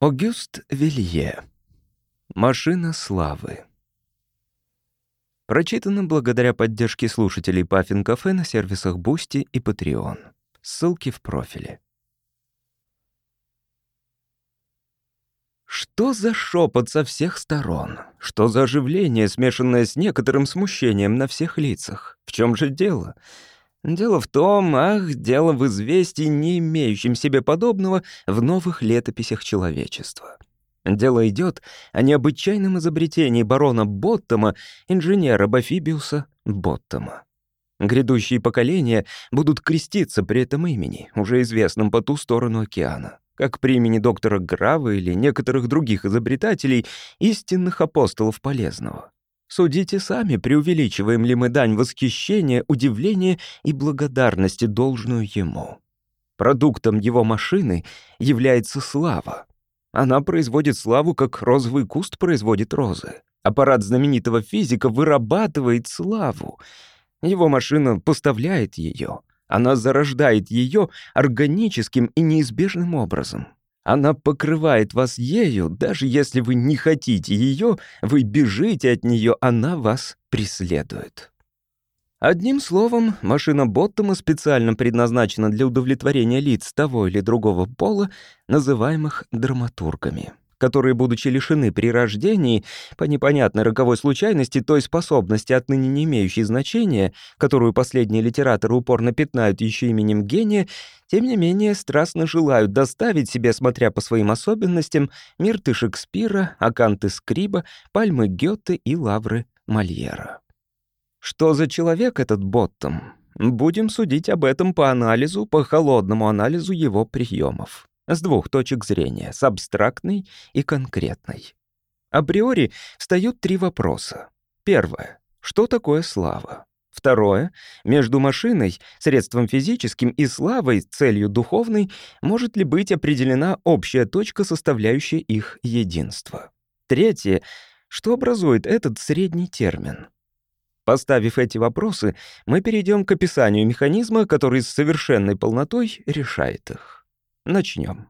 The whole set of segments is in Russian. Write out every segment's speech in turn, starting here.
Огюст Вилье. Машина славы. Прочитано благодаря поддержке слушателей Puffin Cafe на сервисах Boosty и Patreon. Ссылки в профиле. Что за шепот со всех сторон? Что за оживление, смешанное с некоторым смущением на всех лицах? В чем же дело? Дело в том, ах, дело в известии, не имеющем себе подобного в новых летописях человечества. Дело идет о необычайном изобретении барона Боттома, инженера Бафибиуса Боттома. Грядущие поколения будут креститься при этом имени, уже известном по ту сторону океана, как при имени доктора Грава или некоторых других изобретателей, истинных апостолов полезного. Судите сами, преувеличиваем ли мы дань восхищения, удивления и благодарности, должную ему. Продуктом его машины является слава. Она производит славу, как розовый куст производит розы. Аппарат знаменитого физика вырабатывает славу. Его машина поставляет ее. Она зарождает ее органическим и неизбежным образом. Она покрывает вас ею, даже если вы не хотите ее, вы бежите от нее, она вас преследует. Одним словом, машина Боттома специально предназначена для удовлетворения лиц того или другого пола, называемых драматургами которые, будучи лишены при рождении, по непонятной роковой случайности той способности, отныне не имеющей значения, которую последние литераторы упорно пятнают еще именем гения, тем не менее страстно желают доставить себе, смотря по своим особенностям, мирты Шекспира, аканты Скриба, пальмы Гёте и лавры Мольера. Что за человек этот Боттом? Будем судить об этом по анализу, по холодному анализу его приемов с двух точек зрения, с абстрактной и конкретной. Априори встают три вопроса. Первое. Что такое слава? Второе. Между машиной, средством физическим и славой, целью духовной, может ли быть определена общая точка, составляющая их единство? Третье. Что образует этот средний термин? Поставив эти вопросы, мы перейдем к описанию механизма, который с совершенной полнотой решает их. Начнем.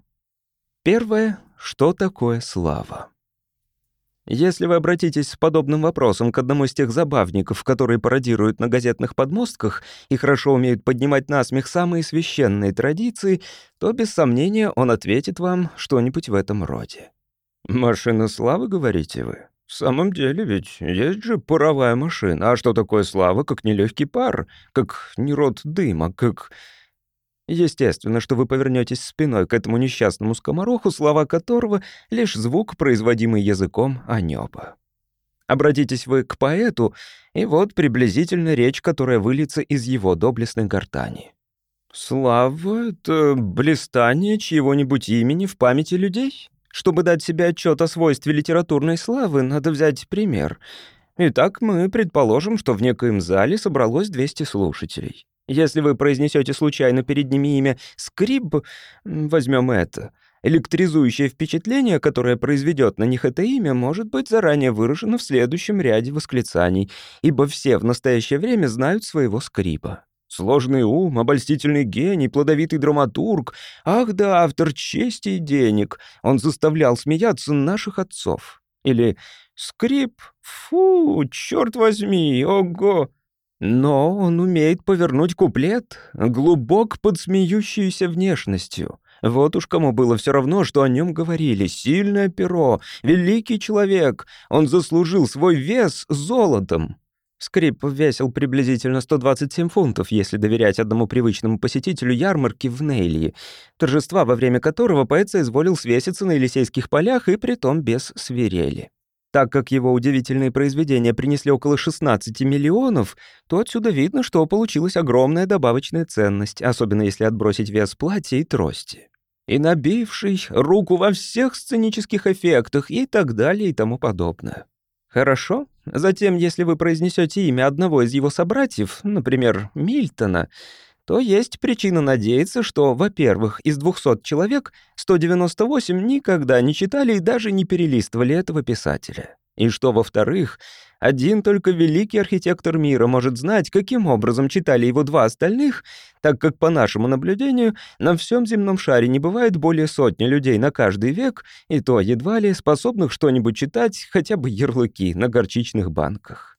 Первое. Что такое слава? Если вы обратитесь с подобным вопросом к одному из тех забавников, которые пародируют на газетных подмостках и хорошо умеют поднимать на смех самые священные традиции, то без сомнения он ответит вам что-нибудь в этом роде. «Машина славы, говорите вы? В самом деле ведь есть же паровая машина. А что такое слава, как нелегкий пар, как не род дыма, как Естественно, что вы повернетесь спиной к этому несчастному скомороху, слова которого — лишь звук, производимый языком а небо. Обратитесь вы к поэту, и вот приблизительно речь, которая выльется из его доблестной гортани. «Слава — это блистание чьего-нибудь имени в памяти людей. Чтобы дать себе отчет о свойстве литературной славы, надо взять пример. Итак, мы предположим, что в некоем зале собралось 200 слушателей. Если вы произнесете случайно перед ними имя «скриб», возьмем это. Электризующее впечатление, которое произведет на них это имя, может быть заранее выражено в следующем ряде восклицаний, ибо все в настоящее время знают своего скриба. Сложный ум, обольстительный гений, плодовитый драматург. Ах да, автор чести и денег. Он заставлял смеяться наших отцов. Или «Скрип, фу, черт возьми, ого!» Но он умеет повернуть куплет, глубок под смеющейся внешностью. Вот уж кому было все равно, что о нем говорили. Сильное перо, великий человек. Он заслужил свой вес золотом. Скрип весил приблизительно 127 фунтов, если доверять одному привычному посетителю ярмарки в Нейлии, торжества, во время которого поэт соизволил свеситься на Елисейских полях и притом без свирели. Так как его удивительные произведения принесли около 16 миллионов, то отсюда видно, что получилась огромная добавочная ценность, особенно если отбросить вес платья и трости. И набивший руку во всех сценических эффектах и так далее и тому подобное. Хорошо. Затем, если вы произнесете имя одного из его собратьев, например, Мильтона, то есть причина надеяться, что, во-первых, из 200 человек 198 никогда не читали и даже не перелистывали этого писателя. И что, во-вторых, Один только великий архитектор мира может знать, каким образом читали его два остальных, так как, по нашему наблюдению, на всем земном шаре не бывает более сотни людей на каждый век, и то едва ли способных что-нибудь читать, хотя бы ярлыки на горчичных банках.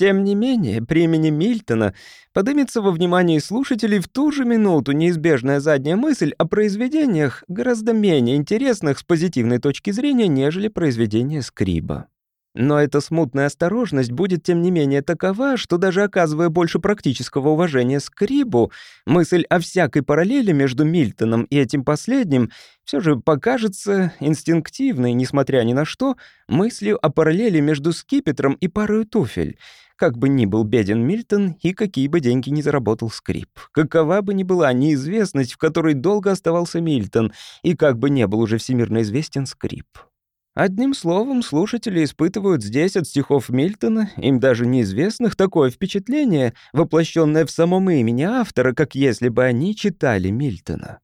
Тем не менее, при имени Мильтона подымется во внимании слушателей в ту же минуту неизбежная задняя мысль о произведениях, гораздо менее интересных с позитивной точки зрения, нежели произведения Скриба. Но эта смутная осторожность будет, тем не менее, такова, что даже оказывая больше практического уважения Скрибу, мысль о всякой параллели между Мильтоном и этим последним все же покажется инстинктивной, несмотря ни на что, мыслью о параллели между скипетром и парой туфель, как бы ни был беден Мильтон и какие бы деньги ни заработал Скрип, какова бы ни была неизвестность, в которой долго оставался Мильтон, и как бы не был уже всемирно известен Скрип. Одним словом, слушатели испытывают здесь от стихов Мильтона, им даже неизвестных, такое впечатление, воплощенное в самом имени автора, как если бы они читали Мильтона.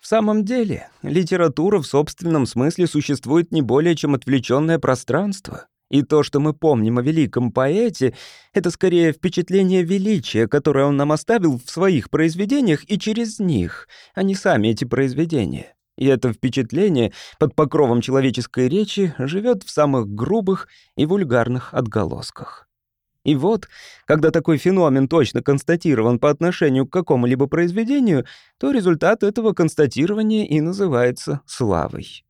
В самом деле, литература в собственном смысле существует не более чем отвлеченное пространство. И то, что мы помним о великом поэте, это скорее впечатление величия, которое он нам оставил в своих произведениях и через них, а не сами эти произведения. И это впечатление под покровом человеческой речи живет в самых грубых и вульгарных отголосках. И вот, когда такой феномен точно констатирован по отношению к какому-либо произведению, то результат этого констатирования и называется славой.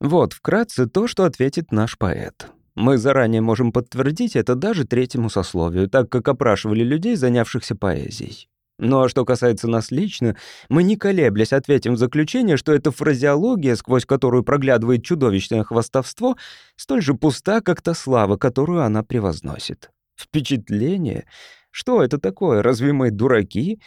Вот вкратце то, что ответит наш поэт. Мы заранее можем подтвердить это даже третьему сословию, так как опрашивали людей, занявшихся поэзией. Ну а что касается нас лично, мы не колеблясь ответим в заключение, что эта фразеология, сквозь которую проглядывает чудовищное хвастовство, столь же пуста, как та слава, которую она превозносит. Впечатление? Что это такое? Разве мы дураки?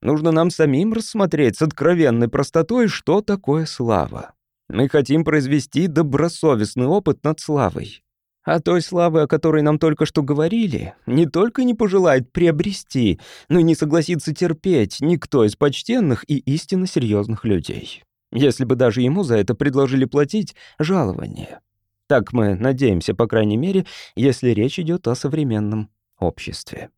Нужно нам самим рассмотреть с откровенной простотой, что такое слава. Мы хотим произвести добросовестный опыт над славой. А той славы, о которой нам только что говорили, не только не пожелает приобрести, но и не согласится терпеть никто из почтенных и истинно серьезных людей. Если бы даже ему за это предложили платить жалование. Так мы надеемся, по крайней мере, если речь идет о современном обществе.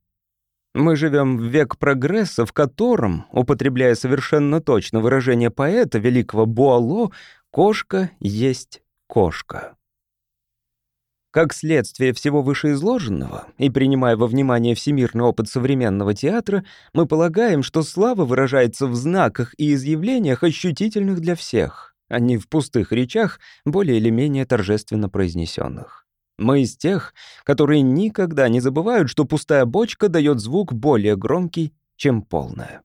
Мы живем в век прогресса, в котором, употребляя совершенно точно выражение поэта великого Буало, кошка есть кошка. Как следствие всего вышеизложенного, и принимая во внимание всемирный опыт современного театра, мы полагаем, что слава выражается в знаках и изъявлениях, ощутительных для всех, а не в пустых речах, более или менее торжественно произнесенных. Мы из тех, которые никогда не забывают, что пустая бочка дает звук более громкий, чем полная.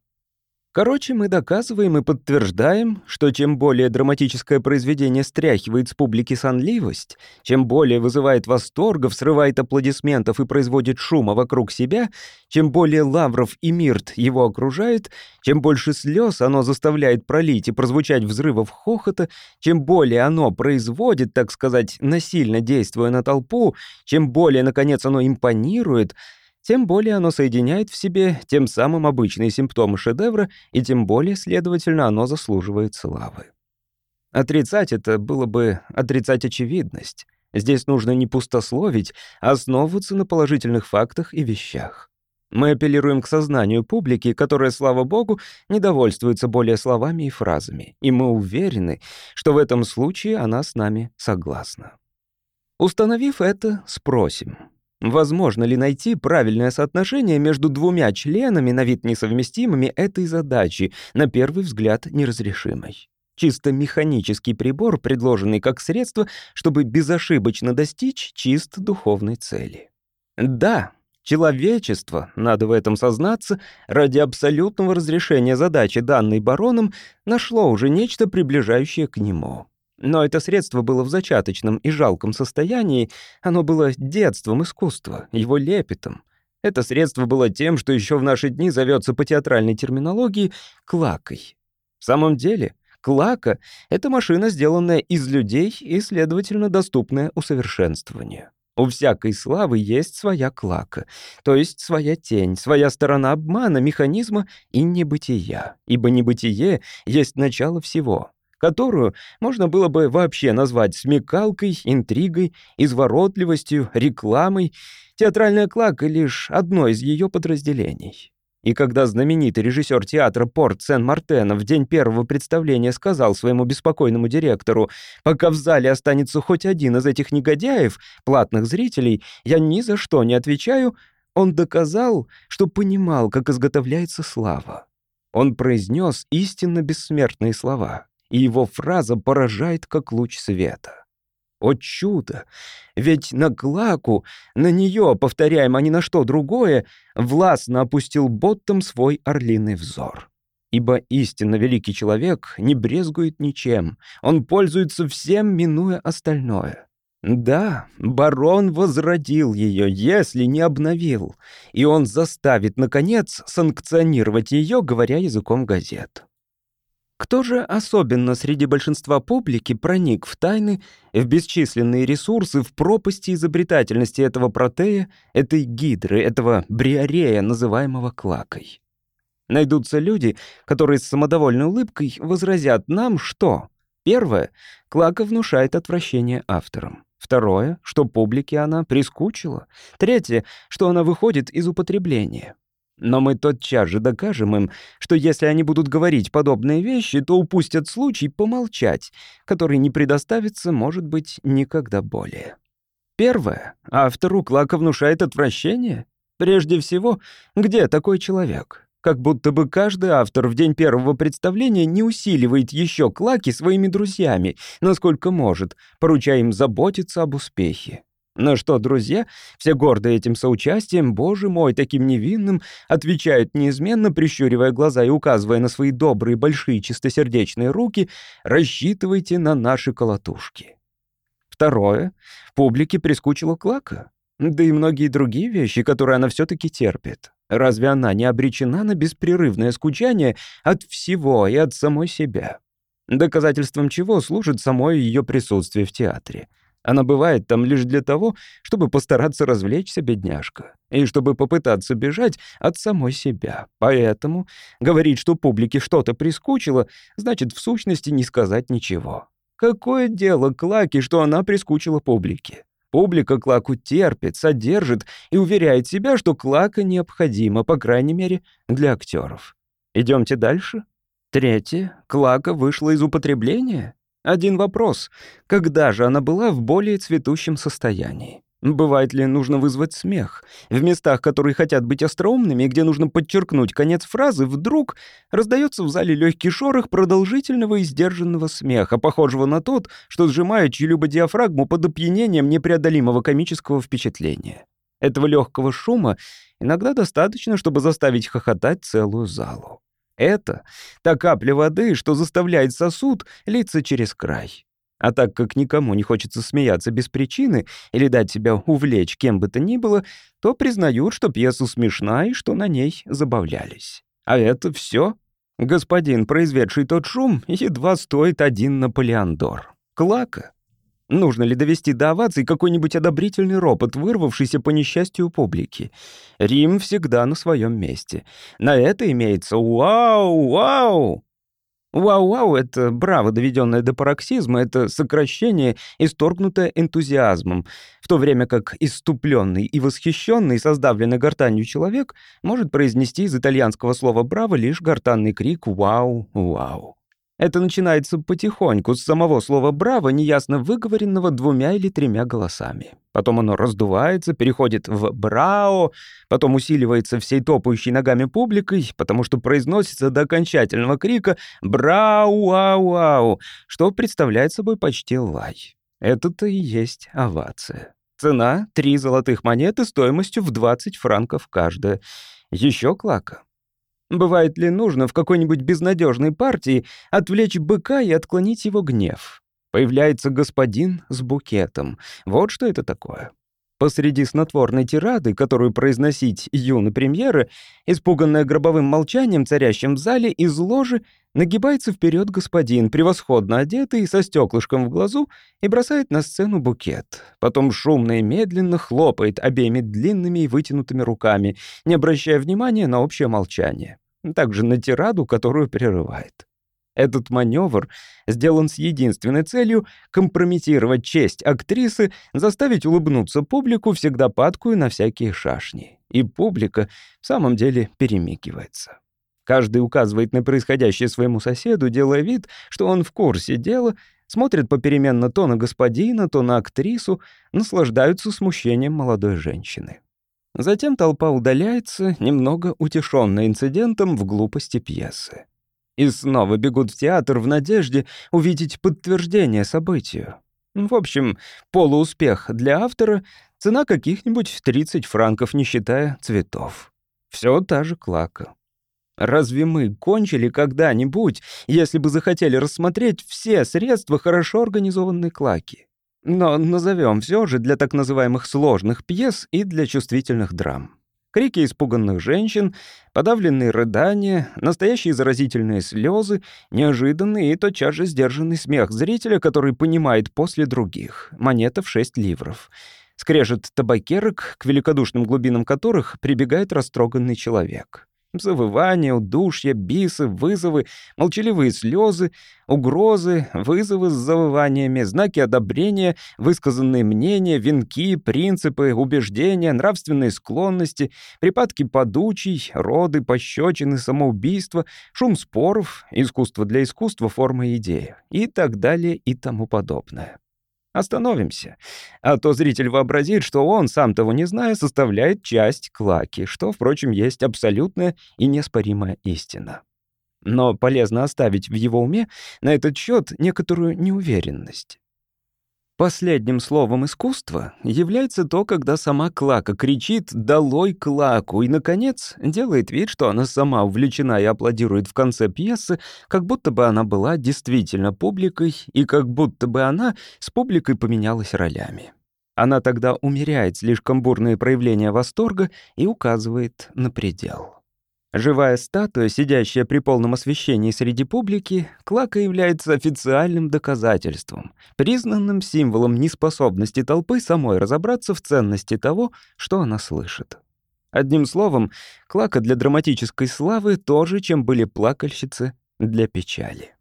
Короче, мы доказываем и подтверждаем, что чем более драматическое произведение стряхивает с публики сонливость, чем более вызывает восторгов, срывает аплодисментов и производит шума вокруг себя, чем более лавров и мирт его окружает, чем больше слез оно заставляет пролить и прозвучать взрывов хохота, чем более оно производит, так сказать, насильно действуя на толпу, чем более, наконец, оно импонирует — тем более оно соединяет в себе тем самым обычные симптомы шедевра, и тем более, следовательно, оно заслуживает славы. Отрицать это было бы отрицать очевидность. Здесь нужно не пустословить, а основываться на положительных фактах и вещах. Мы апеллируем к сознанию публики, которая, слава богу, не довольствуется более словами и фразами, и мы уверены, что в этом случае она с нами согласна. Установив это, спросим — Возможно ли найти правильное соотношение между двумя членами, на вид несовместимыми, этой задачи, на первый взгляд неразрешимой? Чисто механический прибор, предложенный как средство, чтобы безошибочно достичь чисто духовной цели. Да, человечество, надо в этом сознаться, ради абсолютного разрешения задачи, данной бароном, нашло уже нечто приближающее к нему. Но это средство было в зачаточном и жалком состоянии, оно было детством искусства, его лепетом. Это средство было тем, что еще в наши дни зовется по театральной терминологии «клакой». В самом деле, клака — это машина, сделанная из людей и, следовательно, доступная усовершенствованию. У всякой славы есть своя клака, то есть своя тень, своя сторона обмана, механизма и небытия, ибо небытие есть начало всего — которую можно было бы вообще назвать смекалкой, интригой, изворотливостью, рекламой. Театральная клака — лишь одно из ее подразделений. И когда знаменитый режиссер театра Порт Сен-Мартена в день первого представления сказал своему беспокойному директору, «Пока в зале останется хоть один из этих негодяев, платных зрителей, я ни за что не отвечаю», он доказал, что понимал, как изготовляется слава. Он произнес истинно бессмертные слова, и его фраза поражает, как луч света. О чудо! Ведь на Клаку, на нее, повторяем, а не на что другое, властно опустил Боттом свой орлиный взор. Ибо истинно великий человек не брезгует ничем, он пользуется всем, минуя остальное. Да, барон возродил ее, если не обновил, и он заставит, наконец, санкционировать ее, говоря языком газет. Кто же особенно среди большинства публики проник в тайны, в бесчисленные ресурсы, в пропасти изобретательности этого протея, этой гидры, этого бриарея, называемого клакой? Найдутся люди, которые с самодовольной улыбкой возразят нам, что... Первое. Клака внушает отвращение авторам. Второе, что публике она прискучила. Третье, что она выходит из употребления. Но мы тотчас же докажем им, что если они будут говорить подобные вещи, то упустят случай помолчать, который не предоставится, может быть, никогда более. Первое. Автору Клака внушает отвращение. Прежде всего, где такой человек? как будто бы каждый автор в день первого представления не усиливает еще клаки своими друзьями, насколько может, поручая им заботиться об успехе. На что друзья, все гордые этим соучастием, боже мой, таким невинным, отвечают неизменно, прищуривая глаза и указывая на свои добрые, большие, чистосердечные руки, рассчитывайте на наши колотушки. Второе. Публике прискучила клака. Да и многие другие вещи, которые она все таки терпит. Разве она не обречена на беспрерывное скучание от всего и от самой себя? Доказательством чего служит само ее присутствие в театре. Она бывает там лишь для того, чтобы постараться развлечься, бедняжка, и чтобы попытаться бежать от самой себя. Поэтому говорить, что публике что-то прискучило, значит в сущности не сказать ничего. Какое дело Клаки, что она прискучила публике? Публика Клаку терпит, содержит и уверяет себя, что Клака необходима, по крайней мере, для актеров. Идемте дальше. Третье. Клака вышла из употребления. Один вопрос. Когда же она была в более цветущем состоянии? Бывает ли нужно вызвать смех? В местах, которые хотят быть остроумными, где нужно подчеркнуть конец фразы, вдруг раздается в зале легкий шорох продолжительного и сдержанного смеха, похожего на тот, что сжимает чью-либо диафрагму под опьянением непреодолимого комического впечатления. Этого легкого шума иногда достаточно, чтобы заставить хохотать целую залу. Это та капля воды, что заставляет сосуд литься через край. А так как никому не хочется смеяться без причины или дать себя увлечь кем бы то ни было, то признают, что пьеса смешна и что на ней забавлялись. А это все. Господин, произведший тот шум, едва стоит один Наполеондор. Клака. Нужно ли довести до оваций какой-нибудь одобрительный ропот, вырвавшийся по несчастью публики? Рим всегда на своем месте. На это имеется «Вау! Вау!» Вау-вау — это браво, доведенное до пароксизма, это сокращение, исторгнутое энтузиазмом, в то время как иступленный и восхищенный, создавленный гортанью человек может произнести из итальянского слова «браво» лишь гортанный крик «вау-вау». Это начинается потихоньку, с самого слова «браво», неясно выговоренного двумя или тремя голосами. Потом оно раздувается, переходит в «брао», потом усиливается всей топающей ногами публикой, потому что произносится до окончательного крика «брау-ау-ау», что представляет собой почти лай. Это-то и есть овация. Цена — три золотых монеты стоимостью в 20 франков каждая. Еще клака. Бывает ли нужно в какой-нибудь безнадежной партии отвлечь быка и отклонить его гнев? Появляется господин с букетом. Вот что это такое. Посреди снотворной тирады, которую произносить юны премьеры, испуганная гробовым молчанием, царящим в зале, из ложи нагибается вперед господин, превосходно одетый, со стеклышком в глазу, и бросает на сцену букет. Потом шумно и медленно хлопает обеими длинными и вытянутыми руками, не обращая внимания на общее молчание. Также на тираду, которую прерывает. Этот маневр сделан с единственной целью компрометировать честь актрисы, заставить улыбнуться публику, всегда падкую на всякие шашни. И публика в самом деле перемигивается. Каждый указывает на происходящее своему соседу, делая вид, что он в курсе дела, смотрит попеременно то на господина, то на актрису, наслаждаются смущением молодой женщины. Затем толпа удаляется, немного утешённая инцидентом в глупости пьесы. И снова бегут в театр в надежде увидеть подтверждение событию. В общем, полууспех для автора — цена каких-нибудь 30 франков, не считая цветов. Все та же клака. Разве мы кончили когда-нибудь, если бы захотели рассмотреть все средства хорошо организованной клаки? Но назовем все же для так называемых сложных пьес и для чувствительных драм. Крики испуганных женщин, подавленные рыдания, настоящие заразительные слезы, неожиданный и тотчас же сдержанный смех зрителя, который понимает после других. Монета в 6 ливров. Скрежет табакерок, к великодушным глубинам которых прибегает растроганный человек. Завывания, удушья, бисы, вызовы, молчаливые слезы, угрозы, вызовы с завываниями, знаки одобрения, высказанные мнения, венки, принципы, убеждения, нравственные склонности, припадки подучий, роды, пощечины, самоубийства, шум споров, искусство для искусства, форма и идея и так далее и тому подобное. Остановимся. А то зритель вообразит, что он, сам того не зная, составляет часть клаки, что, впрочем, есть абсолютная и неоспоримая истина. Но полезно оставить в его уме на этот счет некоторую неуверенность. Последним словом искусства является то, когда сама Клака кричит «Долой Клаку!» и, наконец, делает вид, что она сама увлечена и аплодирует в конце пьесы, как будто бы она была действительно публикой и как будто бы она с публикой поменялась ролями. Она тогда умеряет слишком бурные проявления восторга и указывает на предел. Живая статуя, сидящая при полном освещении среди публики, Клака является официальным доказательством, признанным символом неспособности толпы самой разобраться в ценности того, что она слышит. Одним словом, Клака для драматической славы тоже, чем были плакальщицы для печали.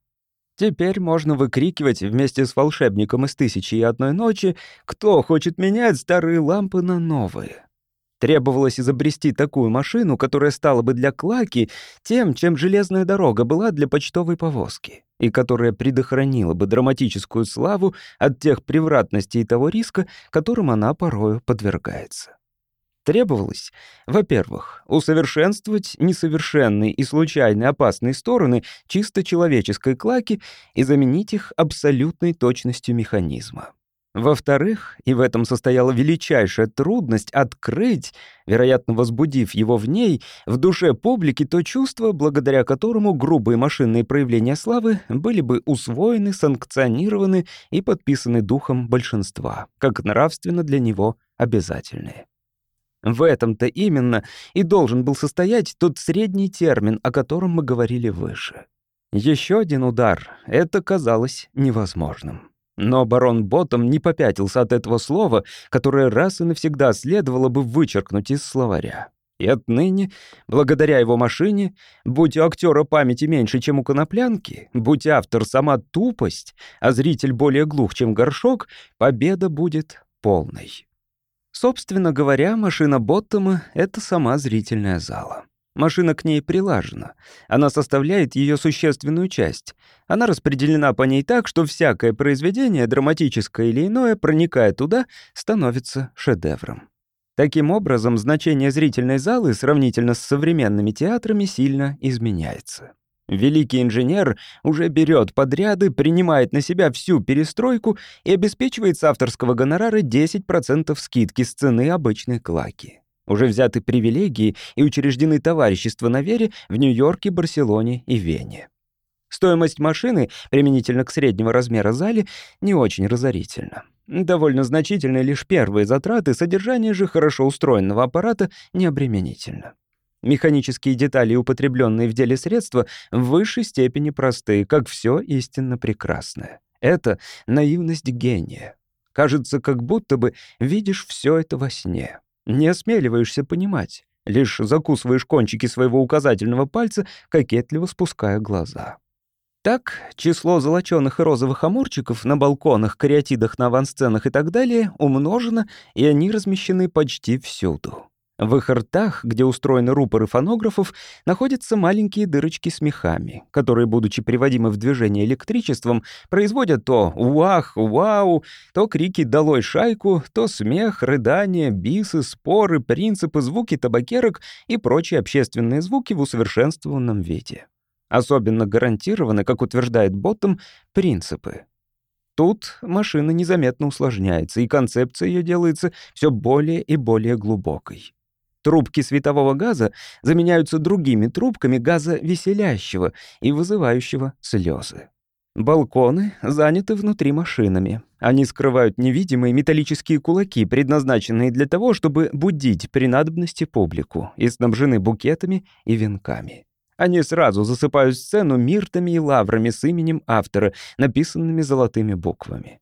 Теперь можно выкрикивать вместе с волшебником из «Тысячи и одной ночи», кто хочет менять старые лампы на новые. Требовалось изобрести такую машину, которая стала бы для Клаки тем, чем железная дорога была для почтовой повозки, и которая предохранила бы драматическую славу от тех превратностей и того риска, которым она порою подвергается. Требовалось, во-первых, усовершенствовать несовершенные и случайные опасные стороны чисто человеческой клаки и заменить их абсолютной точностью механизма. Во-вторых, и в этом состояла величайшая трудность открыть, вероятно, возбудив его в ней, в душе публики то чувство, благодаря которому грубые машинные проявления славы были бы усвоены, санкционированы и подписаны духом большинства, как нравственно для него обязательные. В этом-то именно и должен был состоять тот средний термин, о котором мы говорили выше. Еще один удар — это казалось невозможным. Но барон Ботом не попятился от этого слова, которое раз и навсегда следовало бы вычеркнуть из словаря. И отныне, благодаря его машине, будь у актера памяти меньше, чем у коноплянки, будь автор сама тупость, а зритель более глух, чем горшок, победа будет полной. Собственно говоря, машина Боттома — это сама зрительная зала. Машина к ней прилажена. Она составляет ее существенную часть. Она распределена по ней так, что всякое произведение, драматическое или иное, проникая туда, становится шедевром. Таким образом, значение зрительной залы сравнительно с современными театрами сильно изменяется. Великий инженер уже берет подряды, принимает на себя всю перестройку и обеспечивает с авторского гонорара 10% скидки с цены обычной клаки. Уже взяты привилегии и учреждены товарищества на вере в Нью-Йорке, Барселоне и Вене. Стоимость машины, применительно к среднего размера зале, не очень разорительна. Довольно значительны лишь первые затраты, содержание же хорошо устроенного аппарата необременительно. Механические детали, употребленные в деле средства, в высшей степени просты, как все истинно прекрасное. Это наивность гения. Кажется, как будто бы видишь все это во сне. Не осмеливаешься понимать, лишь закусываешь кончики своего указательного пальца, кокетливо спуская глаза. Так, число золочёных и розовых амурчиков на балконах, кариатидах на авансценах и так далее умножено, и они размещены почти всюду. В их ртах, где устроены рупоры фонографов, находятся маленькие дырочки с мехами, которые, будучи приводимы в движение электричеством, производят то «уах», «вау», то крики «долой шайку», то смех, рыдания, бисы, споры, принципы, звуки табакерок и прочие общественные звуки в усовершенствованном виде. Особенно гарантированы, как утверждает Боттом, принципы. Тут машина незаметно усложняется, и концепция ее делается все более и более глубокой. Трубки светового газа заменяются другими трубками газа веселящего и вызывающего слезы. Балконы заняты внутри машинами. Они скрывают невидимые металлические кулаки, предназначенные для того, чтобы будить при надобности публику, и снабжены букетами и венками. Они сразу засыпают сцену миртами и лаврами с именем автора, написанными золотыми буквами.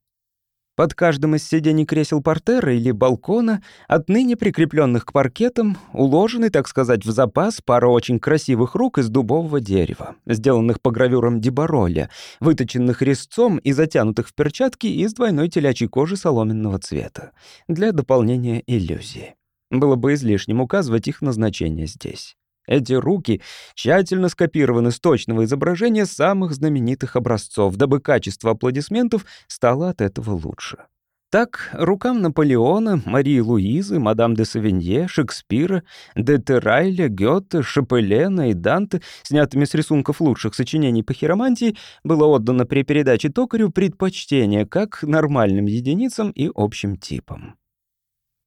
Под каждым из сидений кресел портера или балкона, отныне прикрепленных к паркетам, уложены, так сказать, в запас пара очень красивых рук из дубового дерева, сделанных по гравюрам Дебароля, выточенных резцом и затянутых в перчатки из двойной телячьей кожи соломенного цвета, для дополнения иллюзии. Было бы излишним указывать их назначение здесь. Эти руки тщательно скопированы с точного изображения самых знаменитых образцов, дабы качество аплодисментов стало от этого лучше. Так, рукам Наполеона, Марии Луизы, мадам де Савинье, Шекспира, де Терайля, Гёте, Шапелена и Данте, снятыми с рисунков лучших сочинений по хиромантии, было отдано при передаче токарю предпочтение как нормальным единицам и общим типам.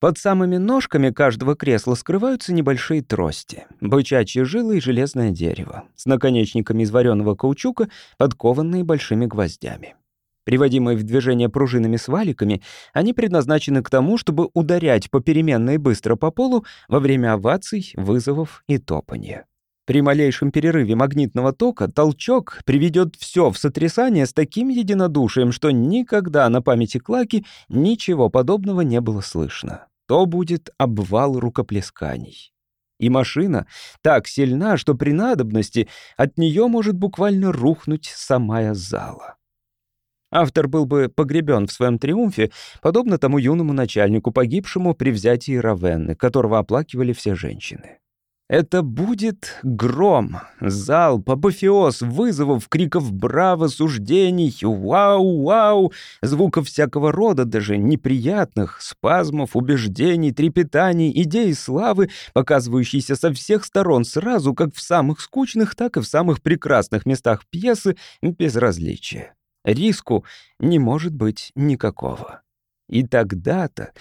Под самыми ножками каждого кресла скрываются небольшие трости, бычачьи жилы и железное дерево, с наконечниками из вареного каучука, подкованные большими гвоздями. Приводимые в движение пружинами с валиками, они предназначены к тому, чтобы ударять попеременно и быстро по полу во время оваций, вызовов и топания. При малейшем перерыве магнитного тока толчок приведет все в сотрясание с таким единодушием, что никогда на памяти Клаки ничего подобного не было слышно то будет обвал рукоплесканий. И машина так сильна, что при надобности от нее может буквально рухнуть самая зала. Автор был бы погребен в своем триумфе, подобно тому юному начальнику, погибшему при взятии Равенны, которого оплакивали все женщины. Это будет гром, залп, апофеоз вызовов, криков «Браво!», суждений «Вау! Вау!», звуков всякого рода, даже неприятных, спазмов, убеждений, трепетаний, идей славы, показывающиеся со всех сторон сразу, как в самых скучных, так и в самых прекрасных местах пьесы, без различия. Риску не может быть никакого. И тогда-то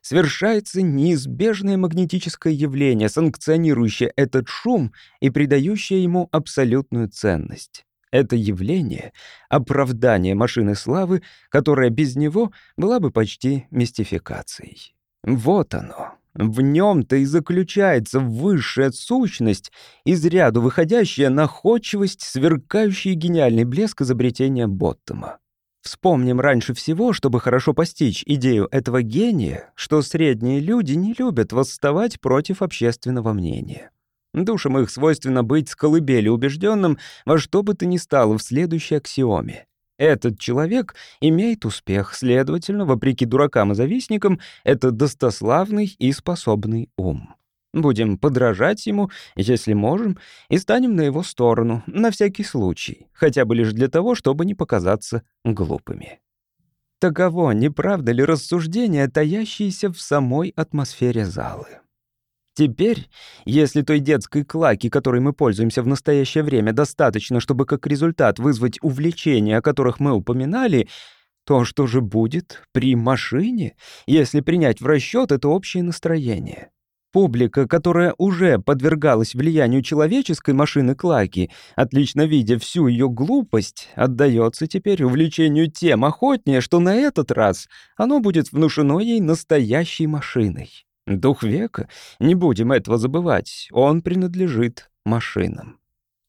совершается неизбежное магнетическое явление, санкционирующее этот шум и придающее ему абсолютную ценность. Это явление — оправдание машины славы, которая без него была бы почти мистификацией. Вот оно. В нем-то и заключается высшая сущность, из ряду выходящая находчивость, сверкающий гениальный блеск изобретения Боттома. Вспомним раньше всего, чтобы хорошо постичь идею этого гения, что средние люди не любят восставать против общественного мнения. Душам их свойственно быть с колыбели убежденным во что бы то ни стало в следующей аксиоме. Этот человек имеет успех, следовательно, вопреки дуракам и завистникам, это достославный и способный ум. Будем подражать ему, если можем, и станем на его сторону, на всякий случай, хотя бы лишь для того, чтобы не показаться глупыми. Таково, не правда ли, рассуждение, таящееся в самой атмосфере залы. Теперь, если той детской клаки, которой мы пользуемся в настоящее время, достаточно, чтобы как результат вызвать увлечения, о которых мы упоминали, то что же будет при машине, если принять в расчет это общее настроение? Публика, которая уже подвергалась влиянию человеческой машины Клаки, отлично видя всю ее глупость, отдается теперь увлечению тем охотнее, что на этот раз оно будет внушено ей настоящей машиной. Дух века, не будем этого забывать, он принадлежит машинам.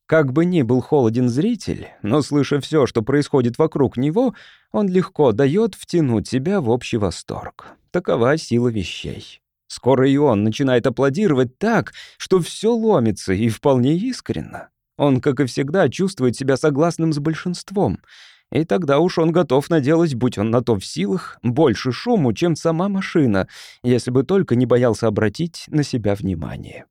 Как бы ни был холоден зритель, но, слыша все, что происходит вокруг него, он легко дает втянуть себя в общий восторг. Такова сила вещей. Скоро и он начинает аплодировать так, что все ломится и вполне искренно. Он, как и всегда, чувствует себя согласным с большинством. И тогда уж он готов наделать, будь он на то в силах, больше шуму, чем сама машина, если бы только не боялся обратить на себя внимание.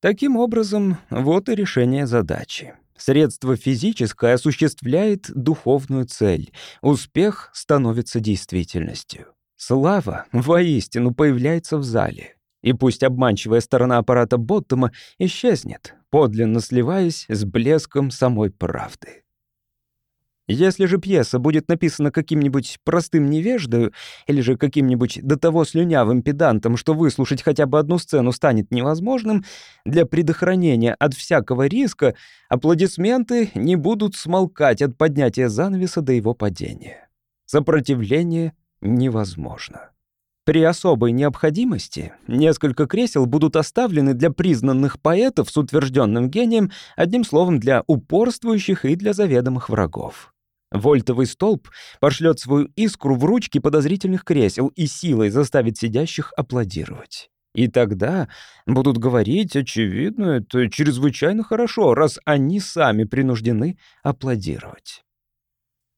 Таким образом, вот и решение задачи. Средство физическое осуществляет духовную цель. Успех становится действительностью. Слава воистину появляется в зале. И пусть обманчивая сторона аппарата Боттома исчезнет, подлинно сливаясь с блеском самой правды. Если же пьеса будет написана каким-нибудь простым невеждою или же каким-нибудь до того слюнявым педантом, что выслушать хотя бы одну сцену станет невозможным, для предохранения от всякого риска аплодисменты не будут смолкать от поднятия занавеса до его падения. Сопротивление невозможно. При особой необходимости несколько кресел будут оставлены для признанных поэтов с утвержденным гением, одним словом, для упорствующих и для заведомых врагов. Вольтовый столб пошлет свою искру в ручки подозрительных кресел и силой заставит сидящих аплодировать. И тогда будут говорить, очевидно, это чрезвычайно хорошо, раз они сами принуждены аплодировать.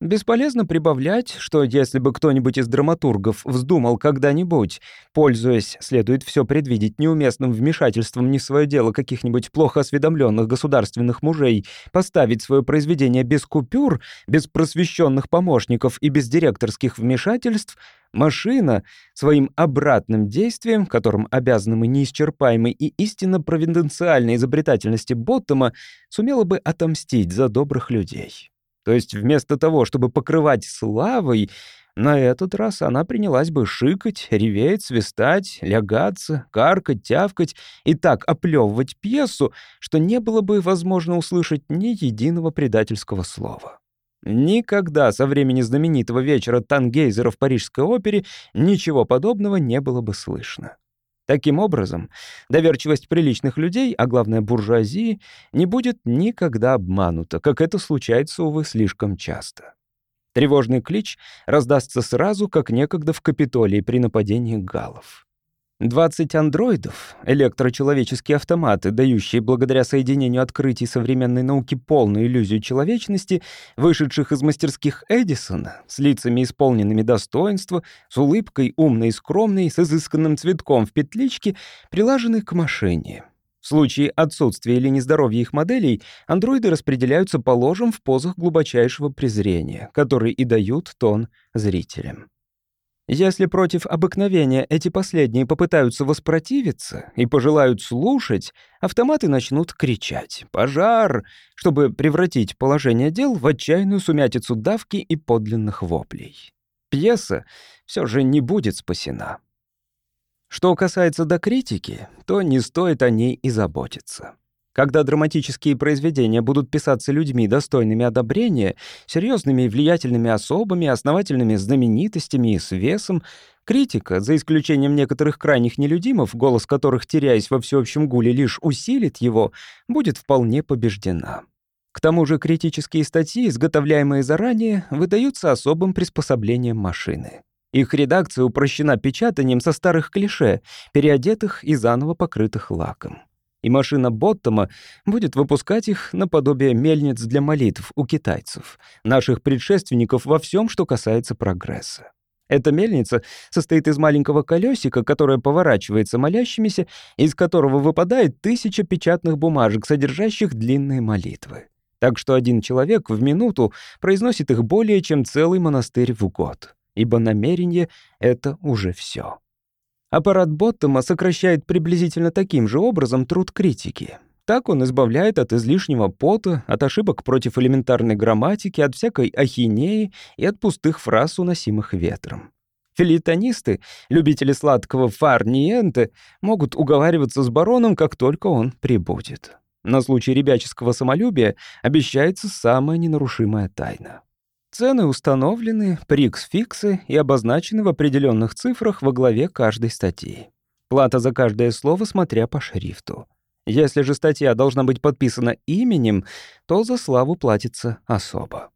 Бесполезно прибавлять, что если бы кто-нибудь из драматургов вздумал когда-нибудь, пользуясь, следует все предвидеть неуместным вмешательством не в свое дело каких-нибудь плохо осведомленных государственных мужей, поставить свое произведение без купюр, без просвещенных помощников и без директорских вмешательств, машина своим обратным действием, которым обязаны мы неисчерпаемой и истинно провиденциальной изобретательности Боттома, сумела бы отомстить за добрых людей. То есть вместо того, чтобы покрывать славой, на этот раз она принялась бы шикать, реветь, свистать, лягаться, каркать, тявкать и так оплевывать пьесу, что не было бы возможно услышать ни единого предательского слова. Никогда со времени знаменитого вечера Тангейзера в Парижской опере ничего подобного не было бы слышно. Таким образом, доверчивость приличных людей, а главное буржуазии, не будет никогда обманута, как это случается, увы, слишком часто. Тревожный клич раздастся сразу, как некогда в Капитолии при нападении галлов. 20 андроидов, электрочеловеческие автоматы, дающие благодаря соединению открытий современной науки полную иллюзию человечности, вышедших из мастерских Эдисона, с лицами исполненными достоинства, с улыбкой умной и скромной, с изысканным цветком в петличке, прилажены к машине. В случае отсутствия или нездоровья их моделей, андроиды распределяются по ложам в позах глубочайшего презрения, которые и дают тон зрителям. Если против обыкновения эти последние попытаются воспротивиться и пожелают слушать, автоматы начнут кричать «Пожар!», чтобы превратить положение дел в отчаянную сумятицу давки и подлинных воплей. Пьеса все же не будет спасена. Что касается до критики, то не стоит о ней и заботиться. Когда драматические произведения будут писаться людьми, достойными одобрения, серьезными и влиятельными особами, основательными знаменитостями и с весом, критика, за исключением некоторых крайних нелюдимов, голос которых, теряясь во всеобщем гуле, лишь усилит его, будет вполне побеждена. К тому же критические статьи, изготовляемые заранее, выдаются особым приспособлением машины. Их редакция упрощена печатанием со старых клише, переодетых и заново покрытых лаком и машина Боттома будет выпускать их наподобие мельниц для молитв у китайцев, наших предшественников во всем, что касается прогресса. Эта мельница состоит из маленького колесика, которое поворачивается молящимися, из которого выпадает тысяча печатных бумажек, содержащих длинные молитвы. Так что один человек в минуту произносит их более, чем целый монастырь в год, ибо намерение — это уже все. Аппарат Боттома сокращает приблизительно таким же образом труд критики. Так он избавляет от излишнего пота, от ошибок против элементарной грамматики, от всякой ахинеи и от пустых фраз, уносимых ветром. Филитонисты, любители сладкого фарниенте, могут уговариваться с бароном, как только он прибудет. На случай ребяческого самолюбия обещается самая ненарушимая тайна. Цены установлены, прикс-фиксы и обозначены в определенных цифрах во главе каждой статьи. Плата за каждое слово, смотря по шрифту. Если же статья должна быть подписана именем, то за славу платится особо.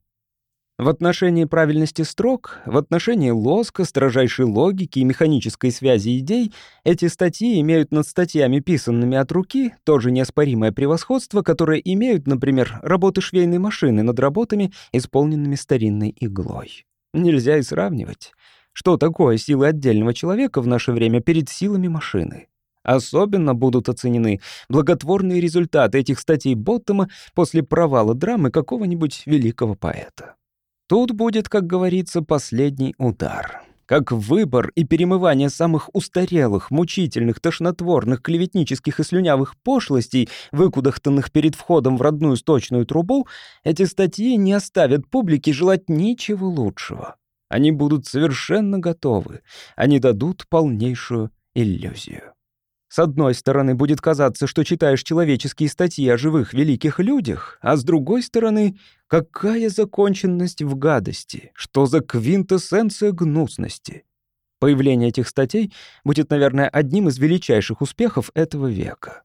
В отношении правильности строк, в отношении лоска, строжайшей логики и механической связи идей эти статьи имеют над статьями, писанными от руки, тоже неоспоримое превосходство, которое имеют, например, работы швейной машины над работами, исполненными старинной иглой. Нельзя и сравнивать. Что такое силы отдельного человека в наше время перед силами машины? Особенно будут оценены благотворные результаты этих статей Боттома после провала драмы какого-нибудь великого поэта. Тут будет, как говорится, последний удар. Как выбор и перемывание самых устарелых, мучительных, тошнотворных, клеветнических и слюнявых пошлостей, выкудахтанных перед входом в родную сточную трубу, эти статьи не оставят публике желать ничего лучшего. Они будут совершенно готовы. Они дадут полнейшую иллюзию. С одной стороны, будет казаться, что читаешь человеческие статьи о живых великих людях, а с другой стороны, какая законченность в гадости, что за квинтэссенция гнусности. Появление этих статей будет, наверное, одним из величайших успехов этого века.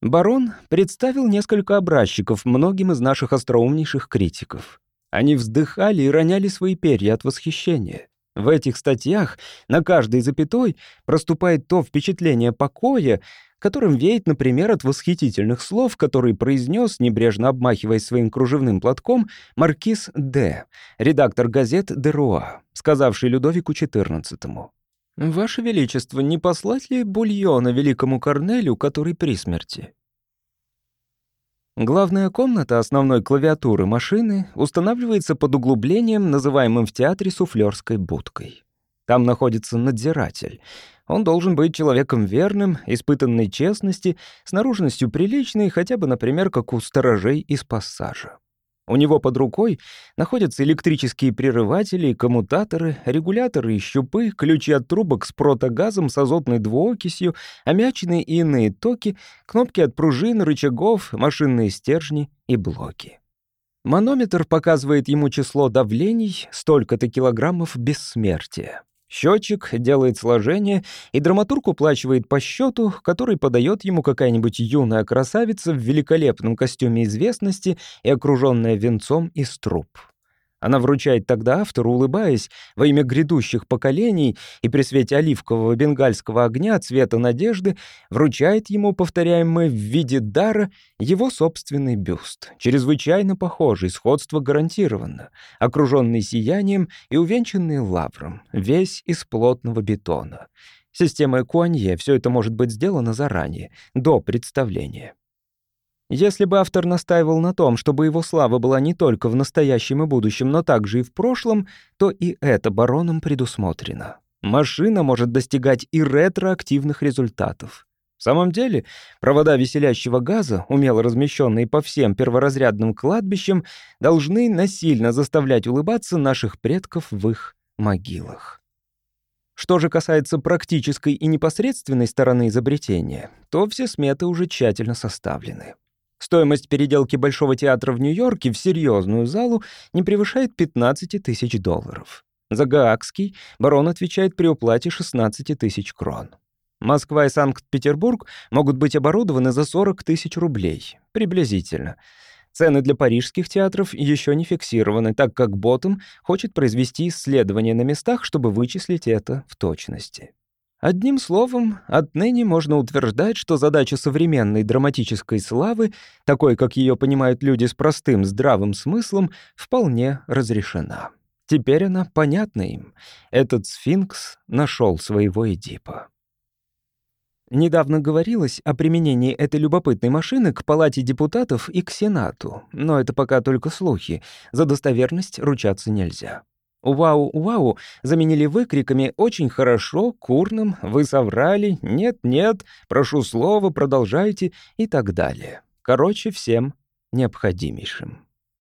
Барон представил несколько образчиков многим из наших остроумнейших критиков. Они вздыхали и роняли свои перья от восхищения. В этих статьях на каждой запятой проступает то впечатление покоя, которым веет, например, от восхитительных слов, которые произнес, небрежно обмахиваясь своим кружевным платком, маркиз Д., редактор газет «Деруа», сказавший Людовику XIV. «Ваше Величество, не послать ли бульона великому Корнелю, который при смерти?» Главная комната основной клавиатуры машины устанавливается под углублением, называемым в театре суфлёрской будкой. Там находится надзиратель. Он должен быть человеком верным, испытанной честности, с наружностью приличной, хотя бы, например, как у сторожей из пассажа. У него под рукой находятся электрические прерыватели коммутаторы, регуляторы и щупы, ключи от трубок с протогазом, с азотной двуокисью, аммиачные и иные токи, кнопки от пружин, рычагов, машинные стержни и блоки. Манометр показывает ему число давлений, столько-то килограммов бессмертия. Счетчик делает сложение, и драматург уплачивает по счету, который подает ему какая-нибудь юная красавица в великолепном костюме известности и окруженная венцом из труб. Она вручает тогда автору, улыбаясь, во имя грядущих поколений и при свете оливкового бенгальского огня цвета надежды, вручает ему, повторяемое в виде дара, его собственный бюст, чрезвычайно похожий, сходство гарантировано, окруженный сиянием и увенчанный лавром, весь из плотного бетона. Системой Куанье все это может быть сделано заранее, до представления. Если бы автор настаивал на том, чтобы его слава была не только в настоящем и будущем, но также и в прошлом, то и это бароном предусмотрено. Машина может достигать и ретроактивных результатов. В самом деле, провода веселящего газа, умело размещенные по всем перворазрядным кладбищам, должны насильно заставлять улыбаться наших предков в их могилах. Что же касается практической и непосредственной стороны изобретения, то все сметы уже тщательно составлены. Стоимость переделки Большого театра в Нью-Йорке в серьезную залу не превышает 15 тысяч долларов. За Гаагский барон отвечает при уплате 16 тысяч крон. Москва и Санкт-Петербург могут быть оборудованы за 40 тысяч рублей, приблизительно. Цены для парижских театров еще не фиксированы, так как Боттом хочет произвести исследования на местах, чтобы вычислить это в точности. Одним словом, отныне можно утверждать, что задача современной драматической славы, такой, как ее понимают люди с простым здравым смыслом, вполне разрешена. Теперь она понятна им. Этот сфинкс нашел своего Эдипа. Недавно говорилось о применении этой любопытной машины к Палате депутатов и к Сенату, но это пока только слухи, за достоверность ручаться нельзя. «Вау-вау» заменили выкриками «Очень хорошо», «Курным», «Вы соврали», «Нет-нет», «Прошу слова», «Продолжайте» и так далее. Короче, всем необходимейшим.